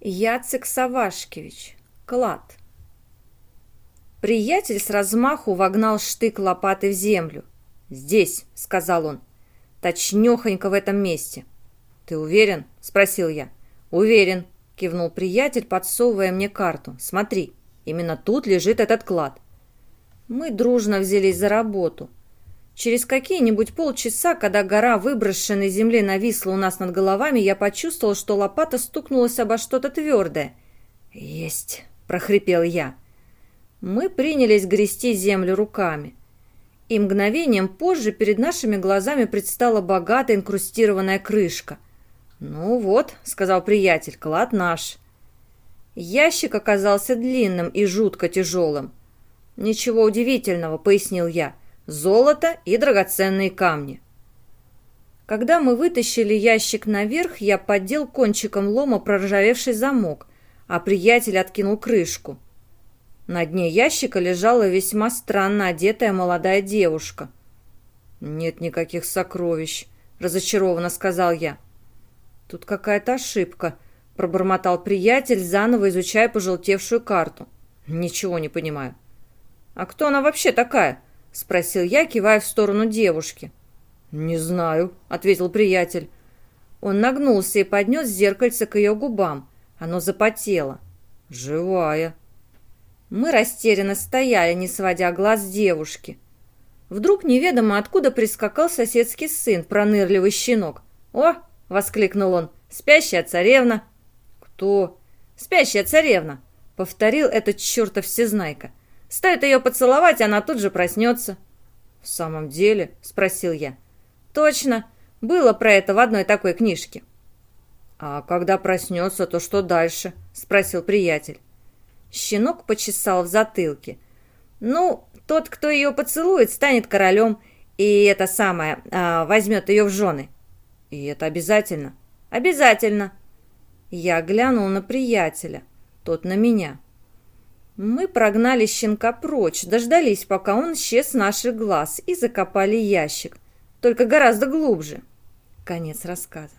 Яцек Савашкевич. Клад. Приятель с размаху вогнал штык лопаты в землю. «Здесь», — сказал он, — «точнёхонько в этом месте». «Ты уверен?» — спросил я. «Уверен», — кивнул приятель, подсовывая мне карту. «Смотри, именно тут лежит этот клад». Мы дружно взялись за работу. Через какие-нибудь полчаса, когда гора выброшенной земли нависла у нас над головами, я почувствовал, что лопата стукнулась обо что-то твердое. «Есть!» — прохрипел я. Мы принялись грести землю руками. И мгновением позже перед нашими глазами предстала богатая инкрустированная крышка. «Ну вот», — сказал приятель, — «клад наш». Ящик оказался длинным и жутко тяжелым. «Ничего удивительного», — пояснил я, — золото и драгоценные камни. Когда мы вытащили ящик наверх, я поддел кончиком лома проржавевший замок, а приятель откинул крышку. На дне ящика лежала весьма странно одетая молодая девушка. «Нет никаких сокровищ», — разочарованно сказал я. «Тут какая-то ошибка», — пробормотал приятель, заново изучая пожелтевшую карту. «Ничего не понимаю». «А кто она вообще такая?» — спросил я, кивая в сторону девушки. «Не знаю», — ответил приятель. Он нагнулся и поднес зеркальце к ее губам. Оно запотело. «Живая». Мы растерянно стояли, не сводя глаз с девушки. Вдруг неведомо откуда прискакал соседский сын, пронырливый щенок. «О!» — воскликнул он. «Спящая царевна!» «Кто?» «Спящая царевна!» — повторил этот чертов всезнайка. Стоит ее поцеловать, она тут же проснется. «В самом деле?» – спросил я. «Точно. Было про это в одной такой книжке». «А когда проснется, то что дальше?» – спросил приятель. Щенок почесал в затылке. «Ну, тот, кто ее поцелует, станет королем, и это самое, а, возьмет ее в жены». «И это обязательно?» «Обязательно». Я глянул на приятеля, тот на меня. Мы прогнали щенка прочь, дождались, пока он исчез с наших глаз, и закопали ящик, только гораздо глубже. Конец рассказа.